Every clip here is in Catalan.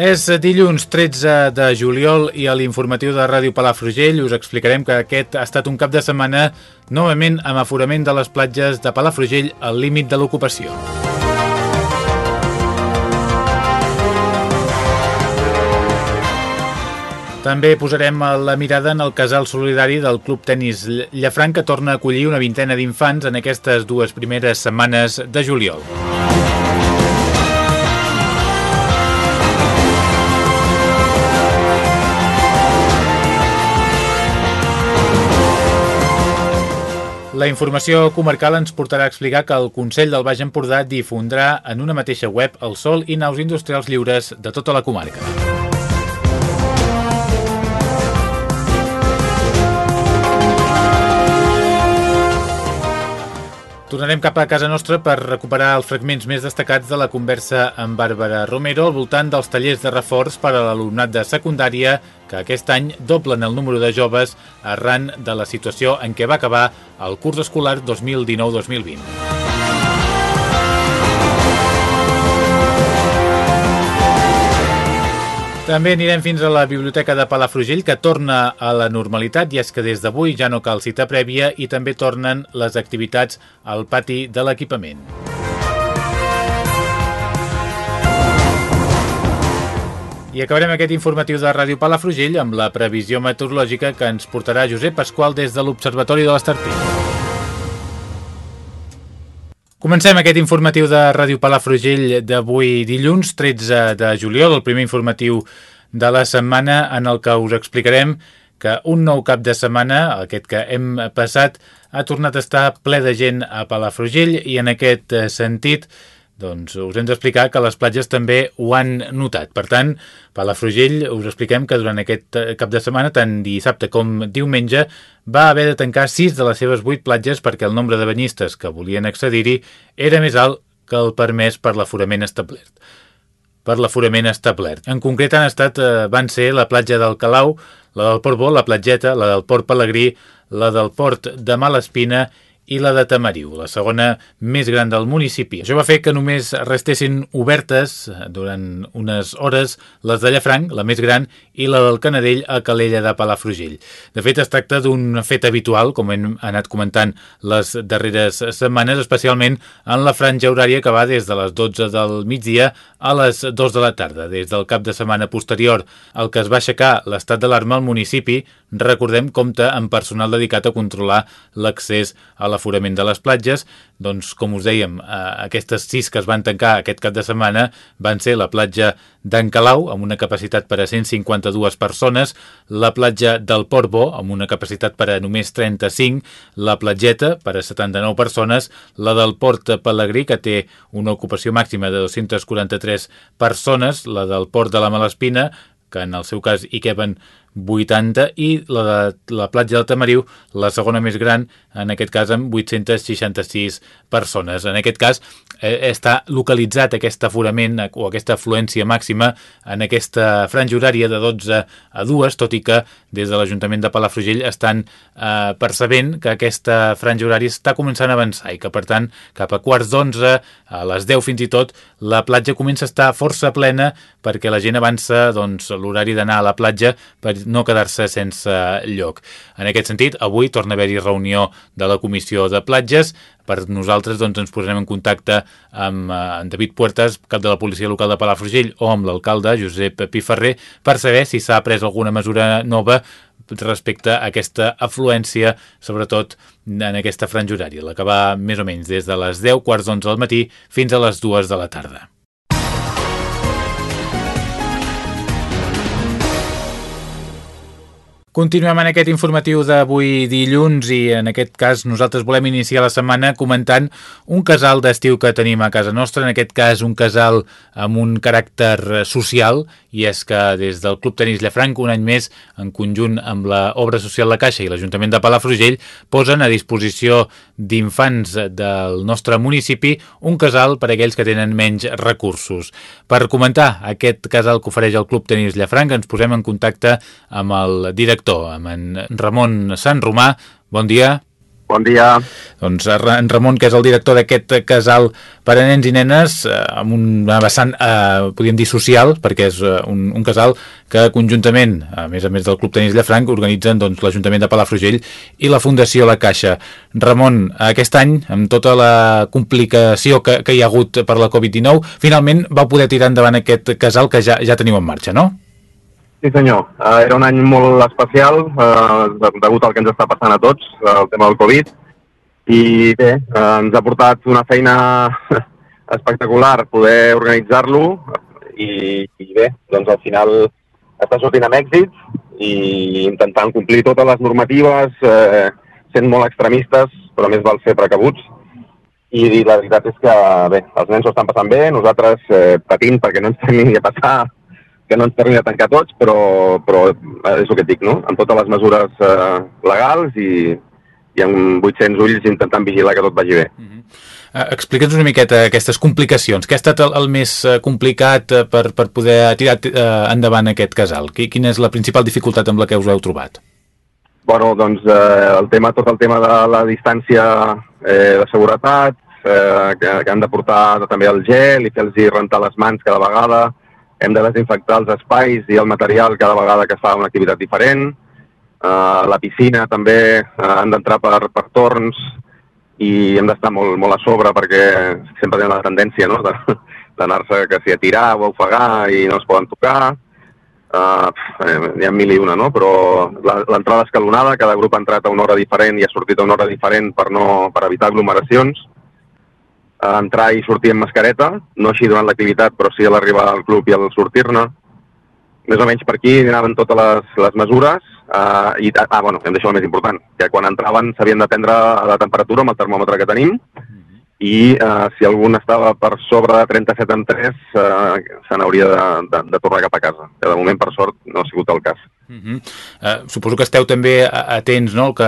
És dilluns 13 de juliol i a l'informatiu de Ràdio Palafrugell us explicarem que aquest ha estat un cap de setmana novament amb aforament de les platges de Palafrugell al límit de l'ocupació. També posarem la mirada en el casal solidari del Club Tenis Llafranc que torna a acollir una vintena d'infants en aquestes dues primeres setmanes de juliol. La informació comarcal ens portarà a explicar que el Consell del Baix Empordà difondrà en una mateixa web el sol i naus industrials lliures de tota la comarca. Tornarem cap a casa nostra per recuperar els fragments més destacats de la conversa amb Bàrbara Romero al voltant dels tallers de reforç per a l'alumnat de secundària que aquest any doblen el número de joves arran de la situació en què va acabar el curs escolar 2019-2020. També anirem fins a la Biblioteca de Palafrugell, que torna a la normalitat, i és que des d'avui ja no cal cita prèvia i també tornen les activitats al pati de l'equipament. I acabarem aquest informatiu de Ràdio Palafrugell amb la previsió meteorològica que ens portarà Josep Pasqual des de l'Observatori de l'Estartit. Comencem aquest informatiu de Ràdio Palafrugell d'avui dilluns 13 de juliol, el primer informatiu de la setmana en el que us explicarem que un nou cap de setmana, aquest que hem passat, ha tornat a estar ple de gent a Palafrugell i en aquest sentit doncs us hem d'explicar que les platges també ho han notat. Per tant, Palafrugell us expliquem que durant aquest cap de setmana, tant dissabte com diumenge, va haver de tancar 6 de les seves 8 platges perquè el nombre de banyistes que volien accedir-hi era més alt que el permès per l'aforament establert per l'aforament establert. En concret han estat, eh, van ser la platja del Calau, la del Port Bo, la platgeta, la del Port Pelegrí, la del Port de Malespina i la de Tamariu, la segona més gran del municipi. Això va fer que només restessin obertes durant unes hores les de Llafranc, la més gran, i la del Canadell a Calella de Palafrugell. De fet, es tracta d'un fet habitual, com hem anat comentant les darreres setmanes, especialment en la franja horària que va des de les 12 del migdia a les 2 de la tarda. Des del cap de setmana posterior al que es va aixecar l'estat d'alarma al municipi, recordem, compta amb personal dedicat a controlar l'accés a la l'aforament de les platges, doncs, com us dèiem, eh, aquestes sis que es van tancar aquest cap de setmana van ser la platja d'en Calau, amb una capacitat per a 152 persones, la platja del Port Bo, amb una capacitat per a només 35, la platgeta, per a 79 persones, la del Port Pelegrí, que té una ocupació màxima de 243 persones, la del Port de la Malespina, que en el seu cas hi queben 80 i la de la platja del Tamariu, la segona més gran, en aquest cas amb 866 persones. En aquest cas eh, està localitzat aquest aforament o aquesta afluència màxima en aquesta franja horària de 12 a 2, tot i que des de l'Ajuntament de Palafrugell estan eh, percebent que aquesta franja horària està començant a avançar i que per tant cap a quarts d'onze, a les 10 fins i tot, la platja comença a estar força plena perquè la gent avança doncs, l'horari d'anar a la platja per no quedar-se sense lloc. En aquest sentit, avui torna a haver-hi reunió de la Comissió de Platges. Per nosaltres doncs, ens posarem en contacte amb eh, en David Puertas, cap de la policia local de Palafrugell, o amb l'alcalde Josep Piferrer, per saber si s'ha pres alguna mesura nova respecte a aquesta afluència, sobretot en aquesta franja horària, la que va més o menys des de les 10, quarts d'11 del matí fins a les 2 de la tarda. Continuem en aquest informatiu d'avui dilluns i en aquest cas nosaltres volem iniciar la setmana comentant un casal d'estiu que tenim a casa nostra, en aquest cas un casal amb un caràcter social i és que des del Club Tenis Llafranc un any més en conjunt amb la Obra Social La Caixa i l'Ajuntament de Palafrugell posen a disposició d'infants del nostre municipi un casal per a aquells que tenen menys recursos. Per comentar aquest casal que ofereix el Club Tenis Llafranc ens posem en contacte amb el director director, amb en Ramon Sant Romà. Bon dia. Bon dia. Doncs en Ramon, que és el director d'aquest casal per a nens i nenes, eh, amb una vessant, eh, podríem dir, social, perquè és eh, un, un casal que conjuntament, a més a més del Club Tenis Llafranc, organitzen doncs, l'Ajuntament de Palafrugell i la Fundació La Caixa. Ramon, aquest any, amb tota la complicació que, que hi ha hagut per la Covid-19, finalment va poder tirar endavant aquest casal que ja, ja teniu en marxa, no? Sí, senyor. Uh, era un any molt especial, uh, degut al que ens està passant a tots, uh, el tema del Covid, i bé, uh, ens ha portat una feina espectacular poder organitzar-lo i, i bé, doncs al final està sortint amb èxit i intentant complir totes les normatives, eh, sent molt extremistes, però més val ser precabuts. I, I la veritat és que, bé, els nens ho estan passant bé, nosaltres eh, patint perquè no ens tenim a passar que no ens tornin a tancar tots, però, però és el que et dic, no? Amb totes les mesures eh, legals i, i amb 800 ulls intentant vigilar que tot vagi bé. Uh -huh. uh, Explica'ns una miqueta aquestes complicacions. Què ha estat el, el més uh, complicat uh, per, per poder tirar uh, endavant aquest casal? Quina és la principal dificultat amb la que us heu trobat? Bueno, doncs eh, el tema, tot el tema de la distància eh, de seguretat, eh, que, que han de portar també el gel i fer-los rentar les mans cada vegada, hem de desinfectar els espais i el material cada vegada que es fa una activitat diferent. Uh, la piscina també uh, han d'entrar per, per torns i hem d'estar molt, molt a sobre perquè sempre tenen la tendència no? d'anar-se que si a tirar o a ofegar i no es poden tocar. Uh, n'hi ha mil i una, no? però l'entrada escalonada, cada grup ha entrat a una hora diferent i ha sortit a una hora diferent per, no, per evitar aglomeracions entrar i sortir amb mascareta, no així durant l'activitat, però sí a l'arribar al club i al sortir-ne. Més o menys per aquí anaven totes les, les mesures uh, i, ah, bueno, hem deixat el més important, que quan entraven s'havien de prendre la temperatura amb el termòmetre que tenim i uh, si algun estava per sobre de 37 en 3 uh, se n'hauria de, de, de tornar cap a casa. Que de moment, per sort, no ha sigut el cas. Uh -huh. uh, suposo que esteu també atents no? que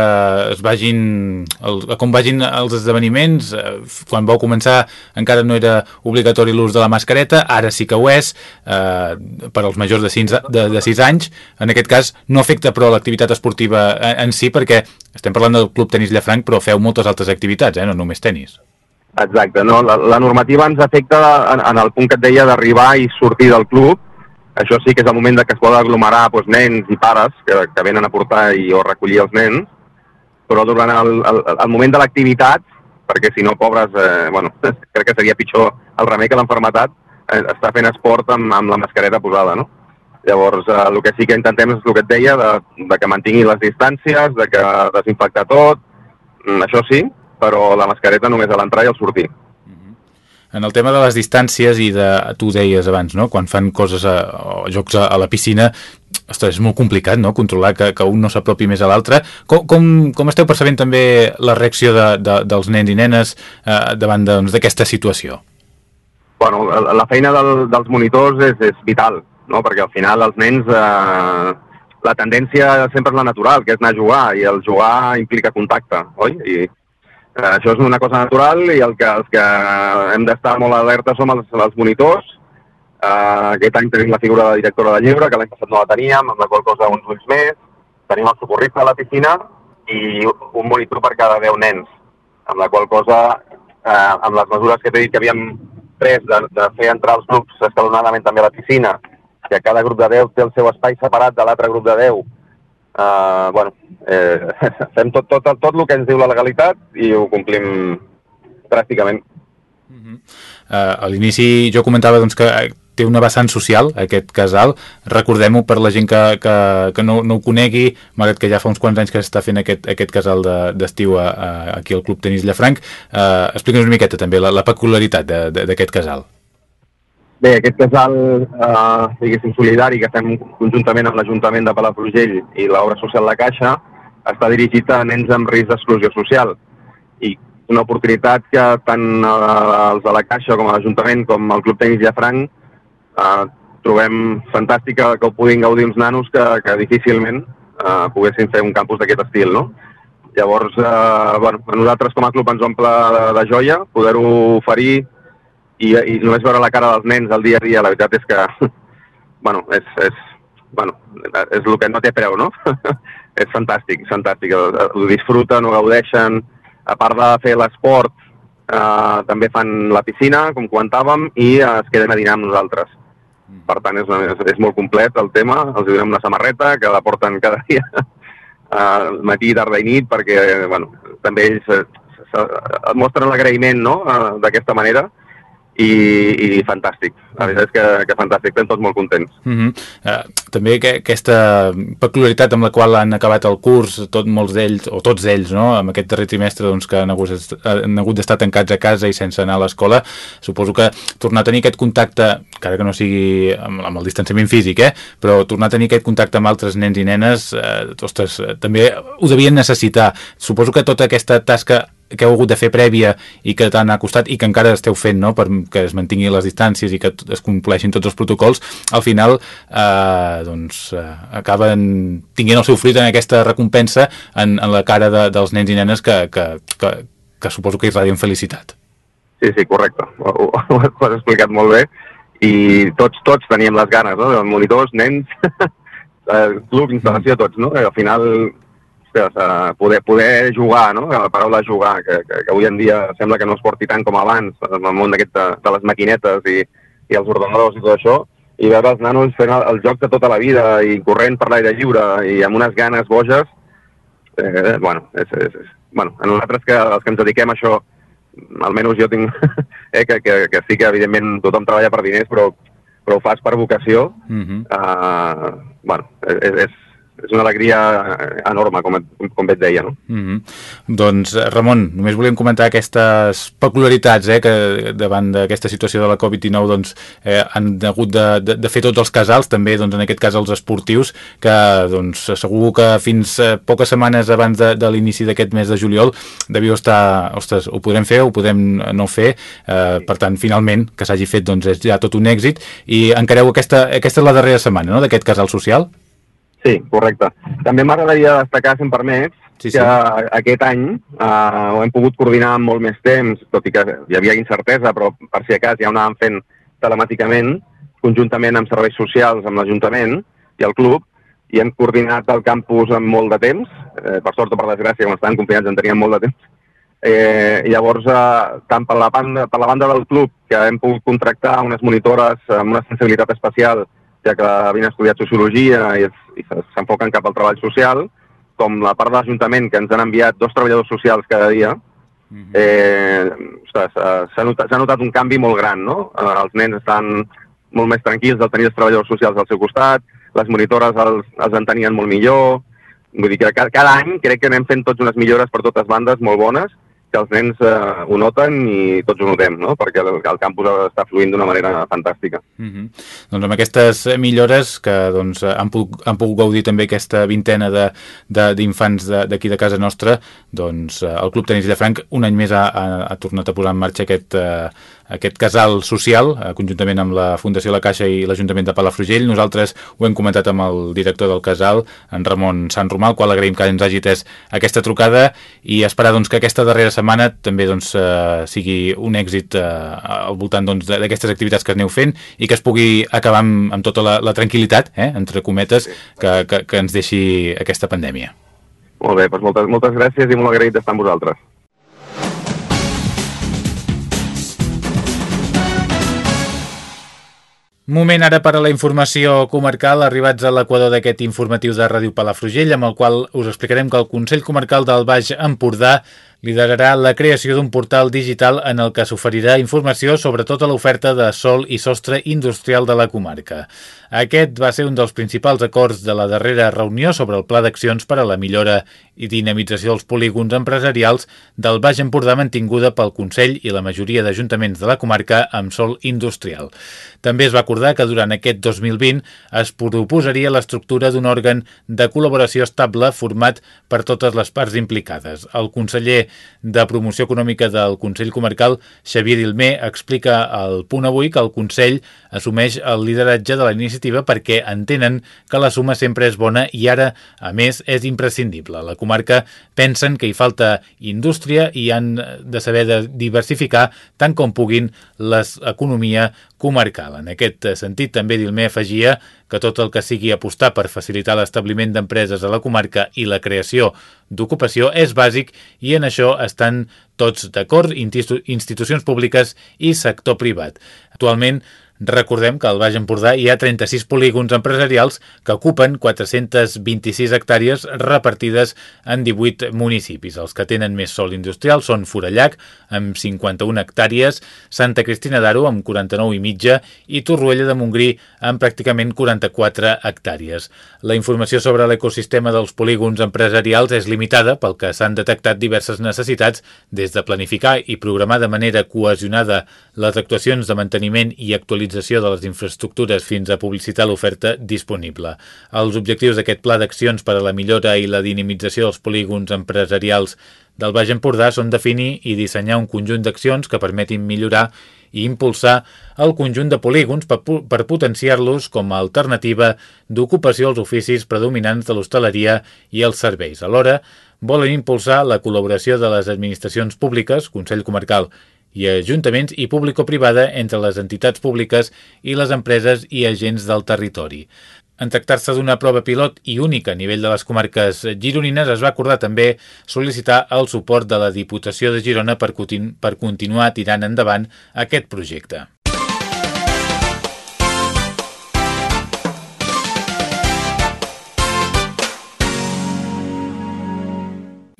es vagin el, a com vagin els esdeveniments uh, quan vau començar encara no era obligatori l'ús de la mascareta ara sí que ho és uh, per als majors de 6, de, de 6 anys en aquest cas no afecta però l'activitat esportiva en, en si perquè estem parlant del Club Tenis Llafranc però feu moltes altres activitats, eh? no només tenis Exacte, no? la, la normativa ens afecta en, en el punt que et deia d'arribar i sortir del club, això sí que és el moment de que es poden aglomerar doncs, nens i pares que, que venen a portar i o recollir els nens, però durant el, el, el moment de l'activitat, perquè si no, pobres, eh, bueno, crec que seria pitjor el remei que l'enfermetat, eh, està fent esport amb, amb la mascareta posada, no? Llavors, eh, el que sí que intentem és el que et deia, de, de que mantingui les distàncies, de que desinfectar tot, mm, això sí, però la mascareta només a l'entrar i al sortir. En el tema de les distàncies i de, tu deies abans, no? quan fan coses a, o jocs a, a la piscina, ostres, és molt complicat no? controlar que, que un no s'apropi més a l'altre. Com, com, com esteu percebent també la reacció de, de, dels nens i nenes eh, davant doncs, d'aquesta doncs, situació? Bueno, la, la feina del, dels monitors és, és vital, no? perquè al final els nens... Eh, la tendència sempre és la natural, que és anar a jugar, i el jugar implica contacte, oi? I això és una cosa natural i el que, els que hem d'estar molt alerta som els, els monitors. Uh, aquest any tenim la figura de directora de lleure, que l'any passat no la teníem, amb la qual cosa uns ulls més. Tenim el socorrista a la piscina i un monitor per cada 10 nens, amb la qual cosa, uh, amb les mesures que t'he dit que havíem pres de, de fer entrar els grups escalonadament també a la piscina, que cada grup de 10 té el seu espai separat de l'altre grup de 10, uh, bueno, eh, fem tot, tot, tot, el que ens diu la legalitat i ho complim pràcticament. Uh -huh. uh, a l'inici jo comentava doncs, que té una vessant social, aquest casal. Recordem-ho per la gent que, que, que no, no ho conegui, malgrat que ja fa uns quants anys que s'està fent aquest, aquest casal d'estiu de, aquí al Club Tenis Llafranc. Uh, Explica'ns una miqueta també la, la peculiaritat d'aquest casal. Bé, aquest casal, eh, diguéssim, solidari que fem conjuntament amb l'Ajuntament de Palafrugell i l'obra social La Caixa està dirigit a nens amb risc d'exclusió social. I una oportunitat que tant eh, els de la Caixa com l'Ajuntament com el Club Tenis Llafranc eh, trobem fantàstica que ho puguin gaudir uns nanos que, que difícilment eh, poguessin fer un campus d'aquest estil, no? Llavors, eh, bueno, a nosaltres com a club ens omple de, de joia poder-ho oferir i, i només veure la cara dels nens al dia a dia, la veritat és que, bueno, és, és, bueno, és el que no té preu, no? és fantàstic, és fantàstic. Ho disfruten, ho gaudeixen. A part de fer l'esport, eh, també fan la piscina, com comentàvem, i eh, es queden a dinar amb nosaltres. Mm. Per tant, és, és, és molt complet el tema. Els donem una samarreta que la porten cada dia, uh, matí, tarda i nit, perquè bueno, també ells uh, mostren l'agraïment no? uh, d'aquesta manera i, i fantàstic. La veritat és que, que fantàstic, estem tots molt contents. Uh -huh. uh, també que, aquesta peculiaritat amb la qual han acabat el curs, tot molts d'ells, o tots ells, no? amb aquest darrer trimestre doncs, que han hagut, han hagut d'estar tancats a casa i sense anar a l'escola, suposo que tornar a tenir aquest contacte, encara que no sigui amb, amb el distanciament físic, eh? però tornar a tenir aquest contacte amb altres nens i nenes, eh, ostres, també ho devien necessitar. Suposo que tota aquesta tasca que heu hagut de fer prèvia i que t'han acostat i que encara esteu fent no? perquè es mantingui les distàncies i que es compleixin tots els protocols, al final eh, doncs, eh, acaben tinguent el seu fruit en aquesta recompensa en, en la cara de, dels nens i nenes que, que, que, que suposo que irradien felicitat. Sí, sí, correcte. Ho, ho, ho has explicat molt bé i tots, tots teníem les ganes, no? monitors, nens, club, instal·lació, tots, no? Al final ostres, uh, poder, poder jugar, no? La paraula jugar, que, que, que avui en dia sembla que no es porti tant com abans, en el món d'aquest de, de les maquinetes i, i els ordenadors i tot això, i veure els nanos fent el, el joc de tota la vida i corrent per l'aire lliure i amb unes ganes boges, eh, bueno, és, és, és, bueno, a nosaltres que, els que ens dediquem a això, almenys jo tinc, eh, que, que, que sí que evidentment tothom treballa per diners, però, però ho fas per vocació, uh -huh. uh, bueno, és, és, és una alegria enorme, com, com bé et deia. No? Mm -hmm. Doncs, Ramon, només volíem comentar aquestes peculiaritats eh, que davant d'aquesta situació de la Covid-19 doncs, eh, han hagut de, de, de fer tots els casals, també doncs, en aquest cas els esportius, que doncs, segur que fins eh, poques setmanes abans de, de l'inici d'aquest mes de juliol devíeu estar, ostres, ho podrem fer, ho podem no fer, eh, per tant, finalment, que s'hagi fet doncs, és ja tot un èxit, i encareu aquesta, aquesta és la darrera setmana no?, d'aquest casal social? Sí, correcte. També m'agradaria destacar, si em permets, sí, sí. que aquest any eh, ho hem pogut coordinar amb molt més temps, tot i que hi havia incertesa, però per si a cas ja ho anàvem fent telemàticament, conjuntament amb serveis socials, amb l'Ajuntament i el club, i hem coordinat el campus amb molt de temps, eh, per sort o per desgràcia, com estaven confinats en teníem molt de temps. Eh, llavors, eh, tant per la, banda, per la banda del club, que hem pogut contractar unes monitores amb una sensibilitat especial ja que havien estudiat sociologia i, i s'enfoquen cap al treball social, com la part de l'Ajuntament, que ens han enviat dos treballadors socials cada dia, mhm. -huh. eh, s'ha notat, notat un canvi molt gran, no? Eh, els nens estan molt més tranquils al tenir els treballadors socials al seu costat, les monitores els, els entenien molt millor, vull dir que cada, cada any crec que anem fent tots unes millores per totes bandes molt bones que els nens eh, ho noten i tots ho notem, no? perquè el, el campus està fluint d'una manera fantàstica. Mm -hmm. Doncs amb aquestes millores que doncs, han, pogut, han pogut gaudir també aquesta vintena d'infants d'aquí de, casa nostra, doncs el Club Tenis de Franc un any més ha, ha, ha tornat a posar en marxa aquest, eh, aquest casal social, eh, conjuntament amb la Fundació La Caixa i l'Ajuntament de Palafrugell. Nosaltres ho hem comentat amb el director del casal, en Ramon Sant Romà, al qual agraïm que ens hagi tès aquesta trucada i esperar doncs, que aquesta darrera setmana també doncs, eh, sigui un èxit eh, al voltant doncs, d'aquestes doncs, activitats que aneu fent i que es pugui acabar amb, amb tota la, la tranquil·litat, eh, entre cometes, que, que, que ens deixi aquesta pandèmia. Molt bé, doncs moltes, moltes gràcies i molt agraït d'estar amb vosaltres. Moment ara per a la informació comarcal, arribats a l'equador d'aquest informatiu de Ràdio Palafrugell, amb el qual us explicarem que el Consell Comarcal del Baix Empordà liderarà la creació d'un portal digital en el que s'oferirà informació sobre tota l'oferta de sol i sostre industrial de la comarca. Aquest va ser un dels principals acords de la darrera reunió sobre el pla d'accions per a la millora i dinamització dels polígons empresarials del Baix Empordà mantinguda pel Consell i la majoria d'ajuntaments de la comarca amb sol industrial. També es va acordar que durant aquest 2020 es proposaria l'estructura d'un òrgan de col·laboració estable format per totes les parts implicades. El conseller de Promoció Econòmica del Consell Comarcal, Xavier Dilmé, explica al punt avui que el Consell assumeix el lideratge de la iniciativa perquè entenen que la suma sempre és bona i ara, a més, és imprescindible. La comarca pensen que hi falta indústria i han de saber de diversificar tant com puguin l'economia comarcal. En aquest sentit, també Dilmé afegia que tot el que sigui apostar per facilitar l'establiment d'empreses a la comarca i la creació d'ocupació és bàsic i en això estan tots d'acord, institucions públiques i sector privat. Actualment, Recordem que al Baix Empordà hi ha 36 polígons empresarials que ocupen 426 hectàrees repartides en 18 municipis. Els que tenen més sol industrial són Forallac, amb 51 hectàrees, Santa Cristina d'Aro, amb 49 i mitja, i Torroella de Montgrí, amb pràcticament 44 hectàrees. La informació sobre l'ecosistema dels polígons empresarials és limitada pel que s'han detectat diverses necessitats des de planificar i programar de manera cohesionada les actuacions de manteniment i actualització utilització de les infraestructures fins a publicitar l'oferta disponible. Els objectius d'aquest pla d'accions per a la millora i la dinamització dels polígons empresarials del Baix Empordà són definir i dissenyar un conjunt d'accions que permetin millorar i impulsar el conjunt de polígons per, per potenciar-los com a alternativa d'ocupació als oficis predominants de l'hostaleria i els serveis. Alhora, volen impulsar la col·laboració de les administracions públiques, Consell Comarcal i ajuntaments i público-privada entre les entitats públiques i les empreses i agents del territori. En tractar-se d'una prova pilot i única a nivell de les comarques gironines, es va acordar també sol·licitar el suport de la Diputació de Girona per, continu per continuar tirant endavant aquest projecte.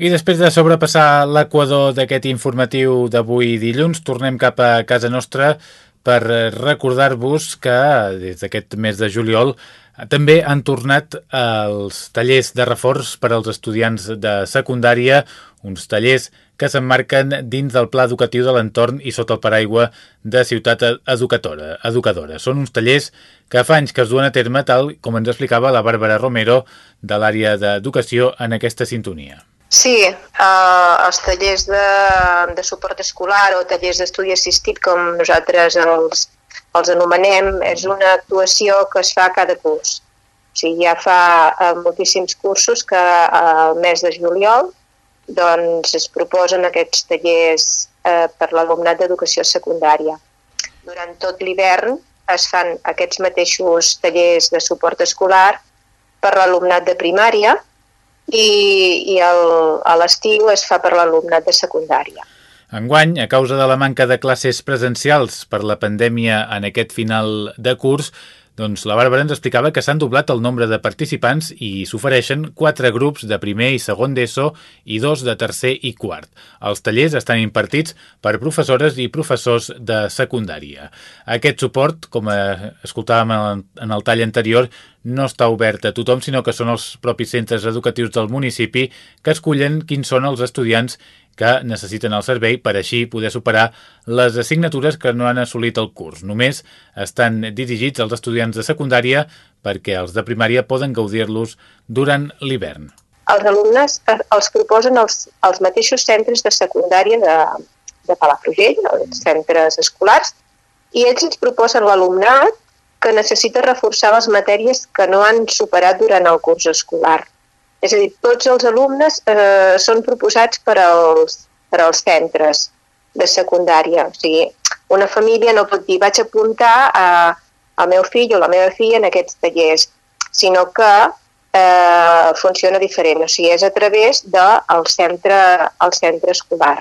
I després de sobrepassar l'equador d'aquest informatiu d'avui dilluns, tornem cap a casa nostra per recordar-vos que des d'aquest mes de juliol també han tornat els tallers de reforç per als estudiants de secundària, uns tallers que s'emmarquen dins del pla educatiu de l'entorn i sota el paraigua de Ciutat Educadora. educadora. Són uns tallers que fa anys que es duen a terme, tal com ens explicava la Bàrbara Romero de l'àrea d'educació en aquesta sintonia. Sí, eh, els tallers de, de suport escolar o tallers d'estudi assistit, com nosaltres els, els anomenem, és una actuació que es fa cada curs. O sigui, ja fa eh, moltíssims cursos que eh, al mes de juliol doncs, es proposen aquests tallers eh, per l'alumnat d'educació secundària. Durant tot l'hivern es fan aquests mateixos tallers de suport escolar per l'alumnat de primària, i, i el, a l'estiu es fa per l'alumnat de secundària. Enguany, a causa de la manca de classes presencials per la pandèmia en aquest final de curs, doncs la Bàrbara ens explicava que s'han doblat el nombre de participants i s'ofereixen quatre grups de primer i segon d'ESO i dos de tercer i quart. Els tallers estan impartits per professores i professors de secundària. Aquest suport, com escoltàvem en el tall anterior, no està obert a tothom, sinó que són els propis centres educatius del municipi que escullen quins són els estudiants que necessiten el servei per així poder superar les assignatures que no han assolit el curs. Només estan dirigits als estudiants de secundària perquè els de primària poden gaudir-los durant l'hivern. Els alumnes eh, els proposen els, els mateixos centres de secundària de, de Palafrugell, els centres escolars, i ells ens proposen l'alumnat que necessita reforçar les matèries que no han superat durant el curs escolar. És a dir, tots els alumnes eh, són proposats per als, per als centres de secundària. O sigui, una família no pot dir vaig apuntar a, al meu fill o la meva filla en aquests tallers, sinó que eh, funciona diferent. O sigui, és a través del centre, el centre escolar.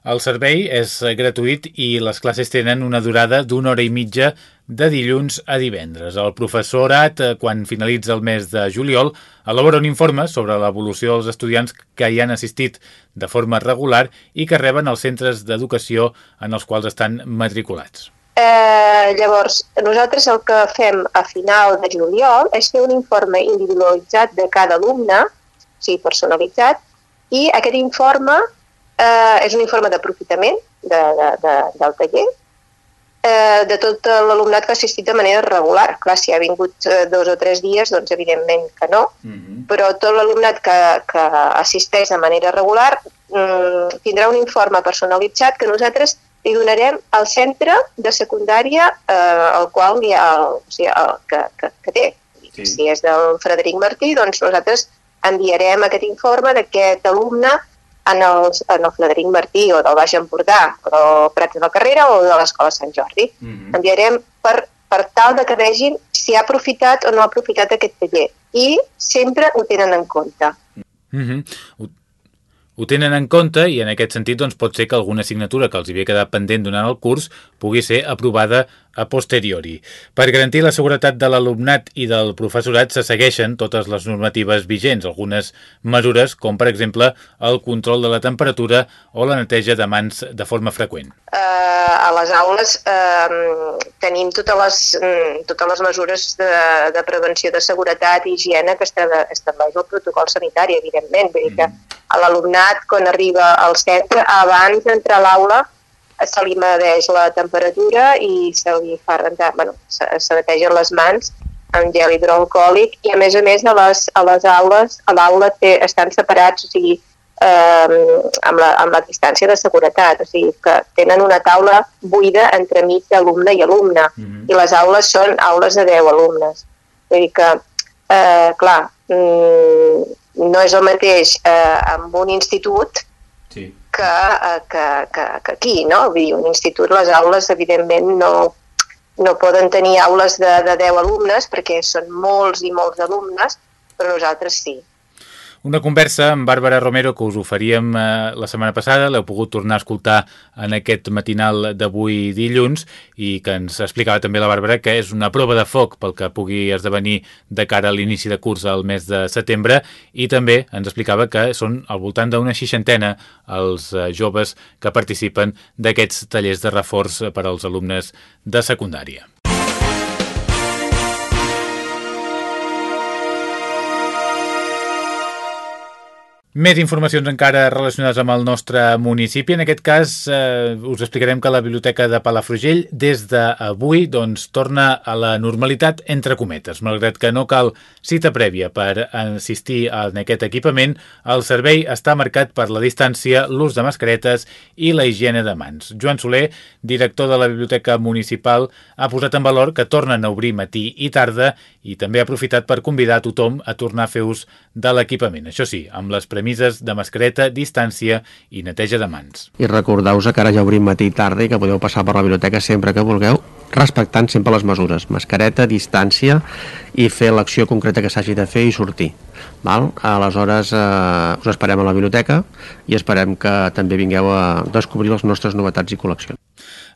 El servei és gratuït i les classes tenen una durada d'una hora i mitja de dilluns a divendres. El professorat, eh, quan finalitza el mes de juliol, elabora un informe sobre l'evolució dels estudiants que hi han assistit de forma regular i que reben els centres d'educació en els quals estan matriculats. Eh, llavors, nosaltres el que fem a final de juliol és fer un informe individualitzat de cada alumne, o sigui, personalitzat, i aquest informe eh, és un informe d'aprofitament de, de, de, del taller eh, de tot l'alumnat que ha assistit de manera regular. Clar, si ha vingut eh, dos o tres dies, doncs evidentment que no, mm -hmm. però tot l'alumnat que, que assisteix de manera regular mm, tindrà un informe personalitzat que nosaltres li donarem al centre de secundària eh, al qual hi ha, o sigui, el, que, que, que té. Sí. Si és del Frederic Martí, doncs nosaltres enviarem aquest informe d'aquest alumne en el, en el Frederic Martí o del Baix Empordà o del Prat de la Carrera o de l'Escola Sant Jordi. Mm -hmm. Enviarem per, per tal de que vegin si ha aprofitat o no ha aprofitat aquest taller i sempre ho tenen en compte. Mm -hmm ho tenen en compte i en aquest sentit doncs, pot ser que alguna assignatura que els havia quedat pendent durant el curs pugui ser aprovada a posteriori. Per garantir la seguretat de l'alumnat i del professorat se segueixen totes les normatives vigents, algunes mesures com per exemple el control de la temperatura o la neteja de mans de forma freqüent. Uh, a les aules uh, tenim totes les, mm, totes les mesures de, de prevenció de seguretat i higiene que estableix el protocol sanitari, evidentment. Vull dir que mm l'alumnat quan arriba al centre, abans d'entrar a l'aula se li medeix la temperatura i se li fa rentar, bueno, se, se netegen les mans amb gel hidroalcohòlic i a més a més a les, a les aules, a l'aula estan separats, o sigui, eh, amb, la, amb la distància de seguretat, o sigui que tenen una taula buida entre mig d'alumne i alumne mm -hmm. i les aules són aules de 10 alumnes. Vull dir que, eh, clar, mm, no és el mateix eh, amb un institut. Que, eh, que, que, que aquí, no? Vull dir, un institut, les aules, evidentment, no, no poden tenir aules de, de 10 alumnes perquè són molts i molts alumnes, però nosaltres sí. Una conversa amb Bàrbara Romero que us oferíem eh, la setmana passada, l'heu pogut tornar a escoltar en aquest matinal d'avui dilluns i que ens explicava també la Bàrbara que és una prova de foc pel que pugui esdevenir de cara a l'inici de curs al mes de setembre i també ens explicava que són al voltant d'una seixantena els eh, joves que participen d'aquests tallers de reforç per als alumnes de secundària. Més informacions encara relacionades amb el nostre municipi. En aquest cas, eh, us explicarem que la Biblioteca de Palafrugell, des d'avui, doncs, torna a la normalitat entre cometes. Malgrat que no cal cita prèvia per assistir en aquest equipament, el servei està marcat per la distància, l'ús de mascaretes i la higiene de mans. Joan Soler, director de la Biblioteca Municipal, ha posat en valor que tornen a obrir matí i tarda i també ha aprofitat per convidar a tothom a tornar a fer ús de l'equipament. Això sí, amb les premises de mascareta, distància i neteja de mans. I recordeu-vos que ara ja obrim matí i tarda i que podeu passar per la biblioteca sempre que vulgueu, respectant sempre les mesures, mascareta, distància i fer l'acció concreta que s'hagi de fer i sortir. Val? Aleshores eh, us esperem a la biblioteca i esperem que també vingueu a descobrir les nostres novetats i col·leccions.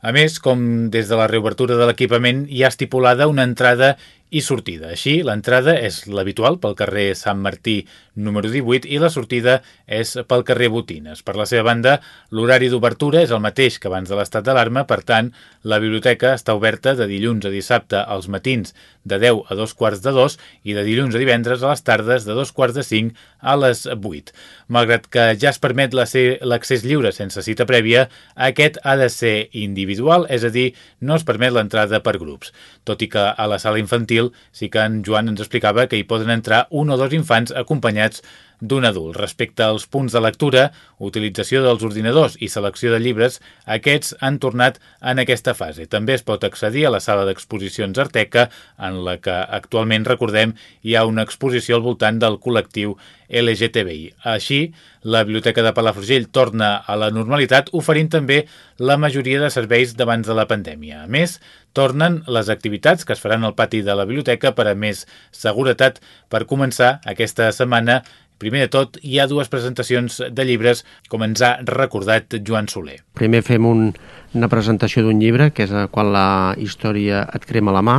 A més, com des de la reobertura de l'equipament hi ha estipulada una entrada i sortida. Així, l'entrada és l'habitual pel carrer Sant Martí número 18 i la sortida és pel carrer Botines. Per la seva banda, l'horari d'obertura és el mateix que abans de l'estat d'alarma, per tant, la biblioteca està oberta de dilluns a dissabte als matins de 10 a 2 quarts de 2 i de dilluns a divendres a les tardes de 2 quarts de 5 a les 8. Malgrat que ja es permet l'accés lliure sense cita prèvia, aquest ha de ser individual, és a dir, no es permet l'entrada per grups. Tot i que a la sala infantil sí que en Joan ens explicava que hi poden entrar un o dos infants acompanyats d'un adult. Respecte als punts de lectura, utilització dels ordinadors i selecció de llibres, aquests han tornat en aquesta fase. També es pot accedir a la sala d'exposicions Arteca, en la que actualment, recordem, hi ha una exposició al voltant del col·lectiu LGTBI. Així, la Biblioteca de Palafrugell torna a la normalitat, oferint també la majoria de serveis d'abans de la pandèmia. A més, tornen les activitats que es faran al pati de la biblioteca per a més seguretat per començar aquesta setmana primer de tot, hi ha dues presentacions de llibres, com ens ha recordat Joan Soler. Primer fem un, una presentació d'un llibre, que és quan la història et crema la mà,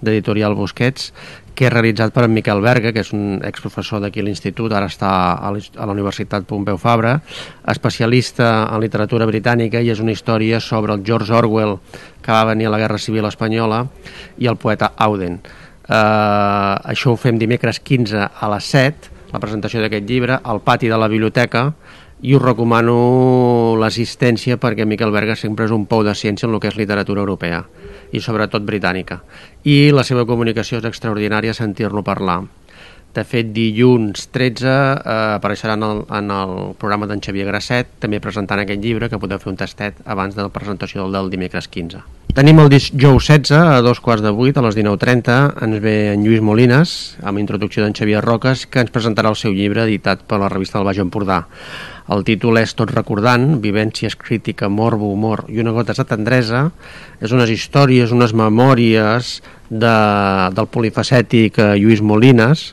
d'Editorial Busquets, que és realitzat per en Miquel Berga, que és un exprofessor d'aquí a l'Institut, ara està a la Universitat Pompeu Fabra, especialista en literatura britànica i és una història sobre el George Orwell que va venir a la Guerra Civil Espanyola i el poeta Auden. Uh, això ho fem dimecres 15 a les 7, la presentació d'aquest llibre, al pati de la biblioteca, i us recomano l'assistència perquè Miquel Berga sempre és un pou de ciència en el que és literatura europea i sobretot britànica. I la seva comunicació és extraordinària sentir-lo parlar. De fet, dilluns 13 eh, apareixerà en el, en el programa d'en Xavier Grasset, també presentant aquest llibre, que podeu fer un tastet abans de la presentació del, del dimecres 15. Tenim el dijous 16, a dos quarts de vuit, a les 19.30, ens ve en Lluís Molines, amb introducció d'en Xavier Roques, que ens presentarà el seu llibre editat per la revista del Baix Empordà. El títol és Tot recordant, vivències crítica, morbo, humor i una gota de tendresa. És unes històries, unes memòries de, del polifacètic eh, Lluís Molines,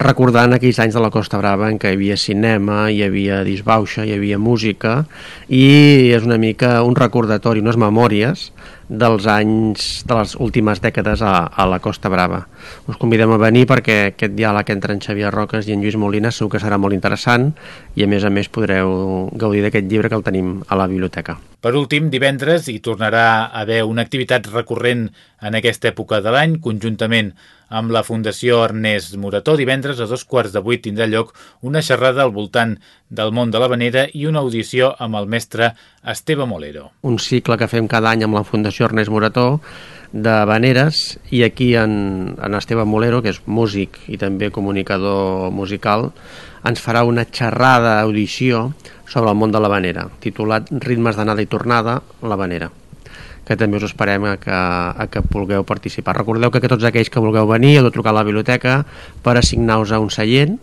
recordant aquells anys de la Costa Brava en què hi havia cinema, hi havia disbauxa, hi havia música i és una mica un recordatori, unes memòries dels anys, de les últimes dècades a, a la Costa Brava. Us convidem a venir perquè aquest diàleg entre en Xavier Roques i en Lluís Molina segur que serà molt interessant i a més a més podreu gaudir d'aquest llibre que el tenim a la biblioteca. Per últim, divendres hi tornarà a haver una activitat recurrent en aquesta època de l'any, conjuntament amb la Fundació Ernest Morató. Divendres a dos quarts de vuit tindrà lloc una xerrada al voltant del món de la vanera i una audició amb el mestre Esteve Molero. Un cicle que fem cada any amb la Fundació Ernest Morató de Vaneres i aquí en, en Esteve Molero, que és músic i també comunicador musical, ens farà una xerrada audició sobre el món de la vanera, titulat Ritmes d'anada i tornada, la vanera que també us esperem a que, a que vulgueu participar. Recordeu que, que tots aquells que vulgueu venir heu de trucar a la biblioteca per assignar-vos a un seient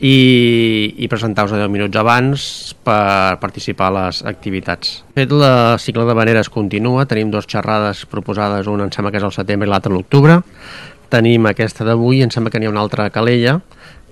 i, i presentar-vos 10 minuts abans per participar a les activitats. De fet, la cicle de Veneres continua, tenim dues xerrades proposades, una em sembla que és al setembre i l'altra a l'octubre, tenim aquesta d'avui, em sembla que n'hi ha una altra a Calella,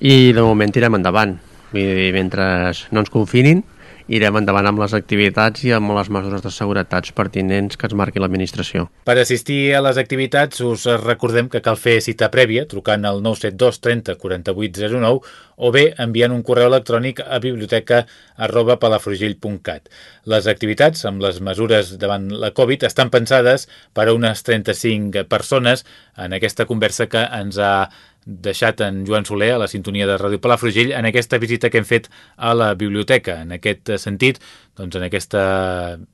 i de moment tirem endavant. Vull dir, mentre no ens confinin, irem endavant amb les activitats i amb les mesures de seguretat pertinents que ens marqui l'administració. Per assistir a les activitats us recordem que cal fer cita prèvia trucant al 972 30 48 09 o bé enviant un correu electrònic a biblioteca arroba palafrugell.cat. Les activitats amb les mesures davant la Covid estan pensades per a unes 35 persones en aquesta conversa que ens ha deixat en Joan Soler a la sintonia de Ràdio Palafrugell en aquesta visita que hem fet a la biblioteca. En aquest sentit, doncs en aquesta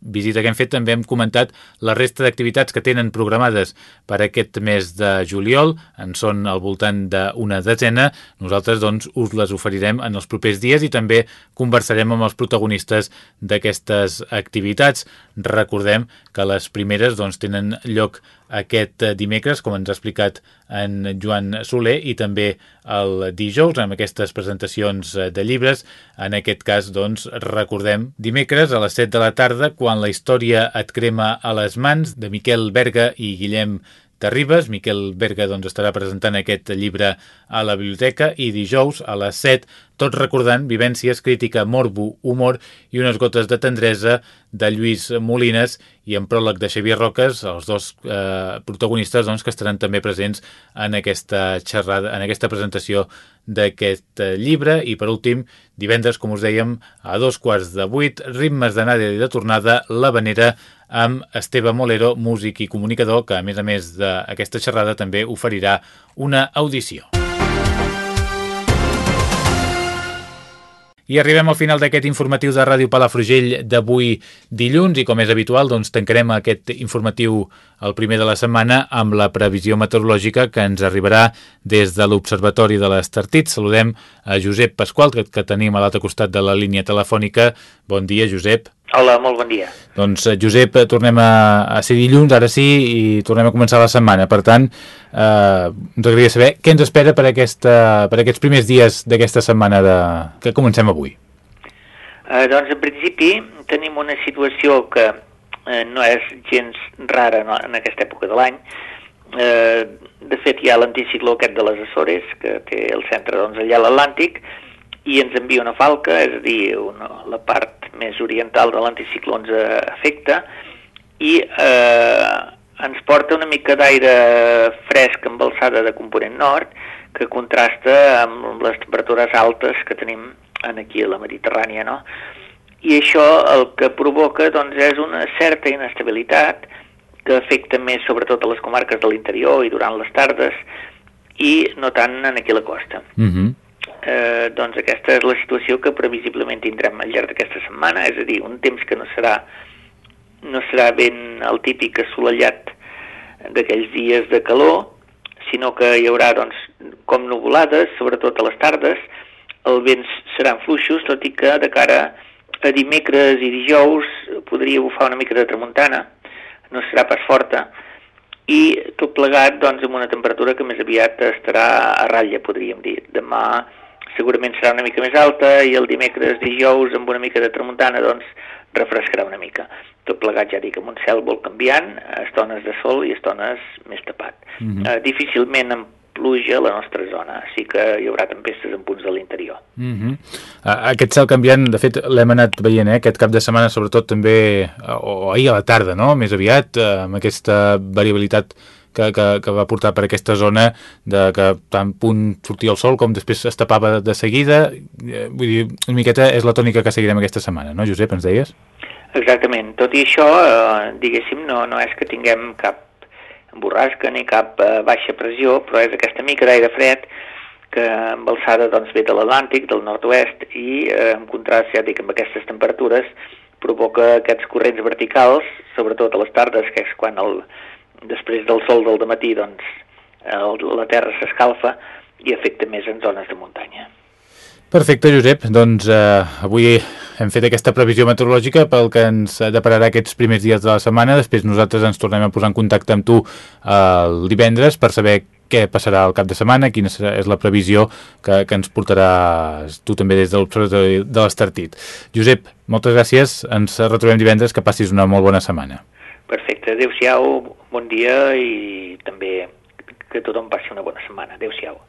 visita que hem fet també hem comentat la resta d'activitats que tenen programades per aquest mes de juliol, en són al voltant d'una desena. Nosaltres doncs us les oferirem en els propers dies i també conversarem amb els protagonistes d'aquestes activitats. Recordem que les primeres doncs, tenen lloc aquest dimecres, com ens ha explicat en Joan Soler, i també el dijous amb aquestes presentacions de llibres. En aquest cas, doncs, recordem dimecres a les 7 de la tarda, quan la història et crema a les mans, de Miquel Berga i Guillem Terribas. Miquel Berga doncs, estarà presentant aquest llibre a la biblioteca i dijous a les 7 tot recordant vivències, crítica, morbo, humor i unes gotes de tendresa de Lluís Molines i en pròleg de Xavier Roques, els dos eh, protagonistes doncs, que estaran també presents en aquesta xerrada, en aquesta presentació d'aquest eh, llibre i per últim, divendres, com us dèiem, a dos quarts de vuit, ritmes d'anada i de tornada, la vanera amb Esteve Molero, músic i comunicador, que a més a més d'aquesta xerrada també oferirà una audició. I arribem al final d'aquest informatiu de Ràdio Palafrugell d'avui dilluns i com és habitual doncs tancarem aquest informatiu el primer de la setmana amb la previsió meteorològica que ens arribarà des de l'Observatori de l'Estartit. Saludem a Josep Pasqual que, que tenim a l'altre costat de la línia telefònica. Bon dia, Josep. Hola, molt bon dia. Doncs, eh, Josep, eh, tornem a, a ser dilluns, ara sí, i tornem a començar la setmana. Per tant, eh, ens agradaria saber què ens espera per, aquesta, per aquests primers dies d'aquesta setmana de... que comencem avui. Eh, doncs, en principi, tenim una situació que eh, no és gens rara no, en aquesta època de l'any. Eh, de fet, hi ha l'anticicló aquest de les Açores, que té el centre doncs, allà a l'Atlàntic, i ens envia una falca, és a dir, una, la part més oriental de l'anticicló ens afecta, i eh, ens porta una mica d'aire fresc amb alçada de component nord, que contrasta amb les temperatures altes que tenim en aquí a la Mediterrània, no? I això el que provoca doncs, és una certa inestabilitat que afecta més sobretot a les comarques de l'interior i durant les tardes i no tant en aquí a la costa. Uh mhm. Eh, doncs aquesta és la situació que previsiblement tindrem al llarg d'aquesta setmana, és a dir, un temps que no serà, no serà ben el típic assolellat d'aquells dies de calor, sinó que hi haurà doncs, com nuvolades, sobretot a les tardes, els vents seran fluixos, tot i que de cara a dimecres i dijous podria bufar una mica de tramuntana, no serà pas forta, i tot plegat doncs, amb una temperatura que més aviat estarà a ratlla, podríem dir. Demà segurament serà una mica més alta i el dimecres, dijous, amb una mica de tramuntana, doncs refrescarà una mica. Tot plegat, ja dic, amb un cel molt canviant, estones de sol i estones més tapat. Mm -hmm. uh, difícilment amb pluja a la nostra zona, sí que hi haurà tempestes en punts de l'interior. Mm -hmm. aquest cel canviant, de fet, l'hem anat veient eh, aquest cap de setmana, sobretot també, o ahir a la tarda, no?, més aviat, uh, amb aquesta variabilitat que, que, que va portar per aquesta zona de que tant punt sortia el sol com després es tapava de seguida. Eh, vull dir, una miqueta és la tònica que seguirem aquesta setmana, no, Josep, ens deies? Exactament. Tot i això, eh, diguéssim, no, no és que tinguem cap borrasca ni cap eh, baixa pressió, però és aquesta mica d'aire fred que amb alçada doncs, ve de l'Atlàntic, del nord-oest, i eh, en contrast, ja dic, amb aquestes temperatures, provoca aquests corrents verticals, sobretot a les tardes, que és quan el, després del sol del matí doncs, el, la terra s'escalfa i afecta més en zones de muntanya. Perfecte, Josep. Doncs eh, avui hem fet aquesta previsió meteorològica pel que ens depararà aquests primers dies de la setmana. Després nosaltres ens tornem a posar en contacte amb tu eh, el divendres per saber què passarà al cap de setmana, quina és la previsió que, que ens portarà tu també des de l'Observatori de l'Estartit. Josep, moltes gràcies. Ens retrobem divendres. Que passis una molt bona setmana. Perfecte. Adéu-siau, bon dia i també que tothom passi una bona setmana. Adéu-siau.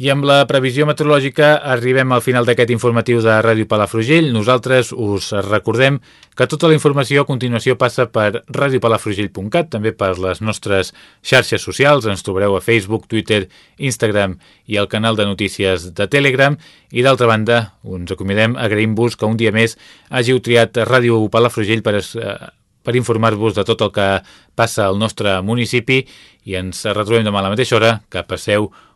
I amb la previsió meteorològica arribem al final d'aquest informatiu de Ràdio Palafrugell. Nosaltres us recordem que tota la informació a continuació passa per radiopalafrugell.cat, també per les nostres xarxes socials. Ens trobareu a Facebook, Twitter, Instagram i al canal de notícies de Telegram. I d'altra banda, uns acomidem, agraïm-vos que un dia més hàgiu triat Ràdio Palafrugell per, eh, per informar-vos de tot el que passa al nostre municipi i ens retrobem demà a la mateixa hora. Que passeu